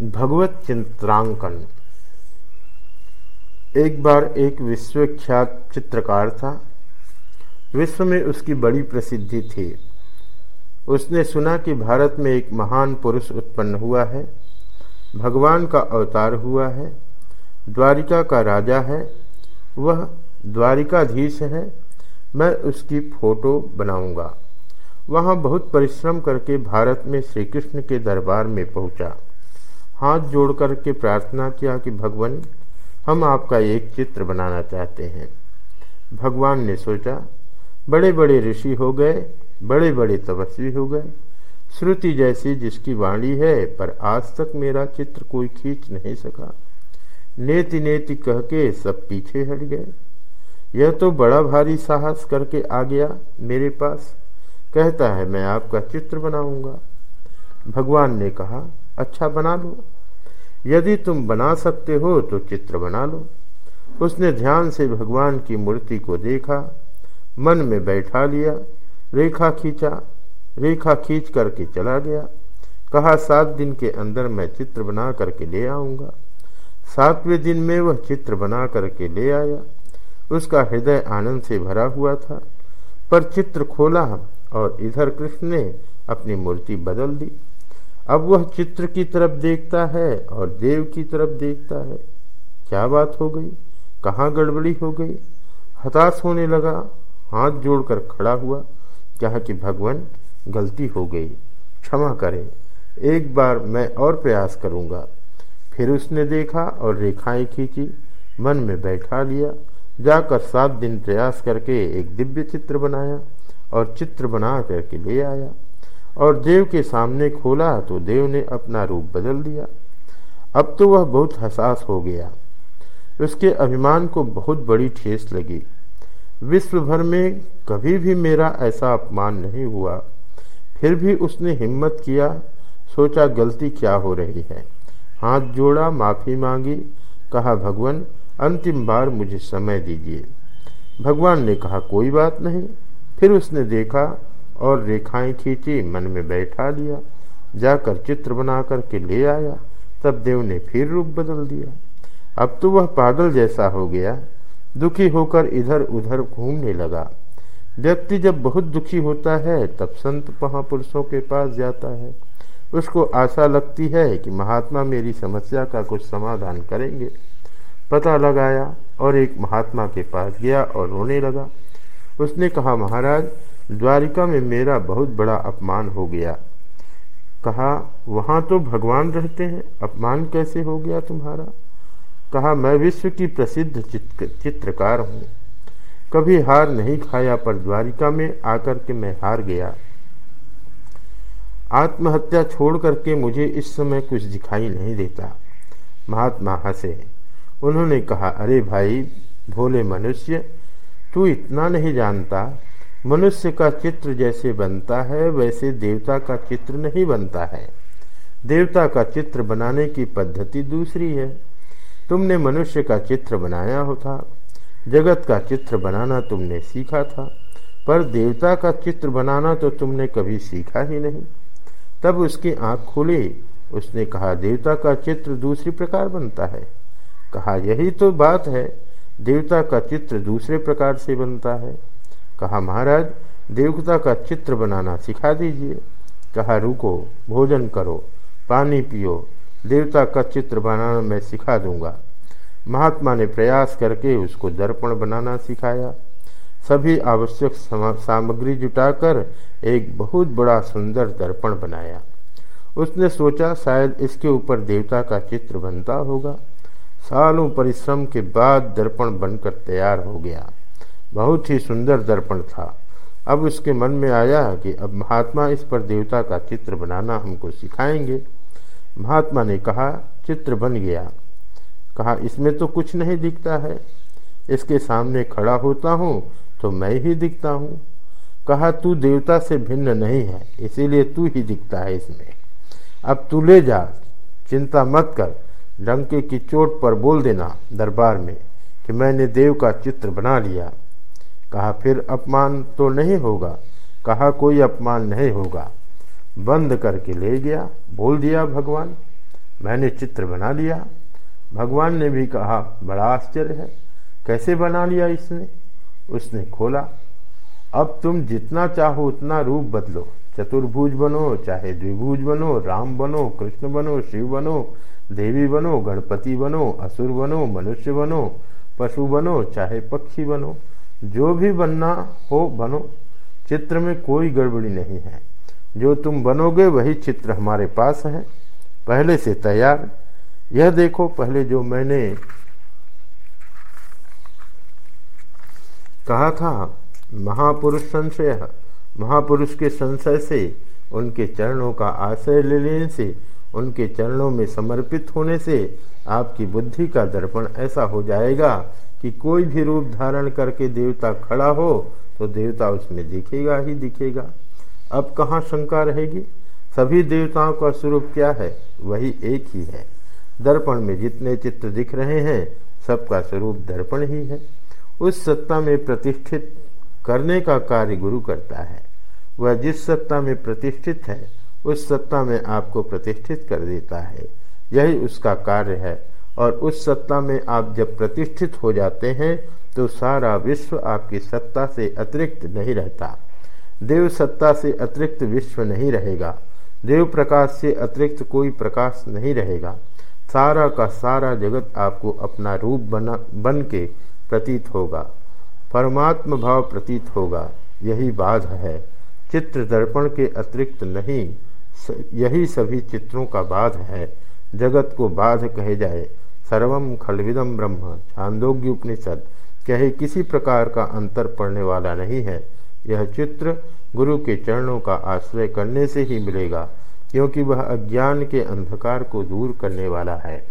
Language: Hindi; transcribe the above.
भगवत चित्रांकन। एक बार एक विश्वख्यात चित्रकार था। विश्व में उसकी बड़ी प्रसिद्धि थी। उसने सुना कि भारत में एक महान पुरुष उत्पन्न हुआ है। भगवान का अवतार हुआ है। द्वारिका का राजा है। वह द्वारिकाधीश है। मैं उसकी फ़ोटो बनाऊँगा। वहाँ बहुत परिश्रम करके भारत में श्री कृष्ण के दरबार में पहुँचा। हाथ जोड़ कर के प्रार्थना किया कि भगवान, हम आपका एक चित्र बनाना चाहते हैं। भगवान ने सोचा बड़े बड़े ऋषि हो गए बड़े बड़े तपस्वी हो गए। श्रुति जैसी जिसकी वाणी है, पर आज तक मेरा चित्र कोई खींच नहीं सका। नेति नेति कह के सब पीछे हट गए। यह तो बड़ा भारी साहस करके आ गया मेरे पास। कहता है, मैं आपका चित्र बनाऊँगा। भगवान ने कहा अच्छा बना लो। यदि तुम बना सकते हो तो चित्र बना लो। उसने ध्यान से भगवान की मूर्ति को देखा, मन में बैठा लिया, रेखा खींचा, रेखा खींच करके चला गया। कहा, सात दिन के अंदर मैं चित्र बना करके ले आऊँगा। सातवें दिन में वह चित्र बना करके ले आया। उसका हृदय आनंद से भरा हुआ था, पर चित्र खोला और इधर कृष्ण ने अपनी मूर्ति बदल दी। अब वह चित्र की तरफ़ देखता है और देव की तरफ़ देखता है। क्या बात हो गई? कहाँ गड़बड़ी हो गई? हताश होने लगा, हाथ जोड़कर खड़ा हुआ, कहा कि भगवान, गलती हो गई। क्षमा करें। एक बार मैं और प्रयास करूँगा। फिर उसने देखा और रेखाएँ खींची, मन में बैठा लिया। जाकर सात दिन प्रयास करके एक दिव्य चित्र बनाया और चित्र बना करके ले आया। और देव के सामने खोला तो देव ने अपना रूप बदल दिया। अब तो वह बहुत हसास हो गया। उसके अभिमान को बहुत बड़ी ठेस लगी। विश्व भर में कभी भी मेरा ऐसा अपमान नहीं हुआ। फिर भी उसने हिम्मत किया, सोचा गलती क्या हो रही है। हाथ जोड़ा, माफ़ी मांगी, कहा, भगवान, अंतिम बार मुझे समय दीजिए। भगवान ने कहा, कोई बात नहीं। फिर उसने देखा और रेखाएँ खींची, मन में बैठा लिया। जाकर चित्र बना करके ले आया। तब देव ने फिर रूप बदल दिया। अब तो वह पागल जैसा हो गया। दुखी होकर इधर उधर घूमने लगा। व्यक्ति जब बहुत दुखी होता है, तब संत महापुरुषों के पास जाता है। उसको आशा लगती है कि महात्मा मेरी समस्या का कुछ समाधान करेंगे। पता लगाया और एक महात्मा के पास गया और रोने लगा। उसने कहा, महाराज द्वारिका में मेरा बहुत बड़ा अपमान हो गया। कहा, वहाँ तो भगवान रहते हैं, अपमान कैसे हो गया तुम्हारा? कहा, मैं विश्व की प्रसिद्ध चित्रकार हूँ। कभी हार नहीं खाया, पर द्वारिका में आकर के मैं हार गया। आत्महत्या छोड़ करके मुझे इस समय कुछ दिखाई नहीं देता। महात्मा हंसे। उन्होंने कहा, अरे भाई, भोले मनुष्य, तू इतना नहीं जानता मनुष्य का चित्र जैसे बनता है, वैसे देवता का चित्र नहीं बनता है। देवता का चित्र बनाने की पद्धति दूसरी है। तुमने मनुष्य का चित्र बनाया होता, जगत का चित्र बनाना तुमने सीखा था, पर देवता का चित्र बनाना तो तुमने कभी सीखा ही नहीं। तब उसकी आँख खुली, उसने कहा, देवता का चित्र दूसरी प्रकार बनता है। कहा, यही तो बात है, देवता का चित्र दूसरे प्रकार से बनता है। कहा, महाराज, देवता का चित्र बनाना सिखा दीजिए। कहा, रुको, भोजन करो, पानी पियो, देवता का चित्र बनाना मैं सिखा दूँगा। महात्मा ने प्रयास करके उसको दर्पण बनाना सिखाया। सभी आवश्यक सामग्री जुटाकर एक बहुत बड़ा सुंदर दर्पण बनाया। उसने सोचा, शायद इसके ऊपर देवता का चित्र बनता होगा। सालों परिश्रम के बाद दर्पण बनकर तैयार हो गया। बहुत ही सुंदर दर्पण था। अब उसके मन में आया कि अब महात्मा इस पर देवता का चित्र बनाना हमको सिखाएँगे। महात्मा ने कहा, चित्र बन गया। कहा, इसमें तो कुछ नहीं दिखता है। इसके सामने खड़ा होता हूँ तो मैं ही दिखता हूँ। कहा, तू देवता से भिन्न नहीं है, इसीलिए तू ही दिखता है इसमें। अब तू ले जा, चिंता मत कर, डंके की चोट पर बोल देना दरबार में कि मैंने देव का चित्र बना लिया। कहा, फिर अपमान तो नहीं होगा? कहा, कोई अपमान नहीं होगा। बंद करके ले गया। बोल दिया भगवान। मैंने चित्र बना लिया। भगवान ने भी कहा, बड़ा आश्चर्य है। कैसे बना लिया इसने? उसने खोला। अब तुम जितना चाहो उतना रूप बदलो। चतुर्भुज बनो, चाहे द्विभुज बनो, राम बनो, कृष्ण बनो, शिव बनो, देवी बनो, गणपति बनो, असुर बनो, मनुष्य बनो, पशु बनो, चाहे पक्षी बनो। जो भी बनना हो बनो। चित्र में कोई गड़बड़ी नहीं है। जो तुम बनोगे, वही चित्र हमारे पास है। पहले से तैयार। यह देखो, पहले जो मैंने कहा था, महापुरुष संशय, महापुरुष के संशय से, उनके चरणों का आश्रय ले लेने से, उनके चरणों में समर्पित होने से, आपकी बुद्धि का दर्पण ऐसा हो जाएगा कि कोई भी रूप धारण करके देवता खड़ा हो तो देवता उसमें दिखेगा ही दिखेगा। अब कहाँ शंका रहेगी? सभी देवताओं का स्वरूप क्या है? वही एक ही है। दर्पण में जितने चित्र दिख रहे हैं, सबका स्वरूप दर्पण ही है। उस सत्ता में प्रतिष्ठित करने का कार्य गुरु करता है। वह जिस सत्ता में प्रतिष्ठित है, उस सत्ता में आपको प्रतिष्ठित कर देता है। यही उसका कार्य है और उस सत्ता में आप जब प्रतिष्ठित हो जाते हैं तो सारा विश्व आपकी सत्ता से अतिरिक्त नहीं रहता। देव सत्ता से अतिरिक्त विश्व नहीं रहेगा। देव प्रकाश से अतिरिक्त कोई प्रकाश नहीं रहेगा। सारा का सारा जगत आपको अपना रूप बना बन के प्रतीत होगा। परमात्म भाव प्रतीत होगा। यही बाध है। चित्र दर्पण के अतिरिक्त नहीं यही सभी चित्रों का बाध है। जगत को बाध कहे जाए। सर्वम खलविदम ब्रह्म। छांदोग्य उपनिषद कहे, किसी प्रकार का अंतर पड़ने वाला नहीं है। यह चित्र गुरु के चरणों का आश्रय करने से ही मिलेगा, क्योंकि वह अज्ञान के अंधकार को दूर करने वाला है।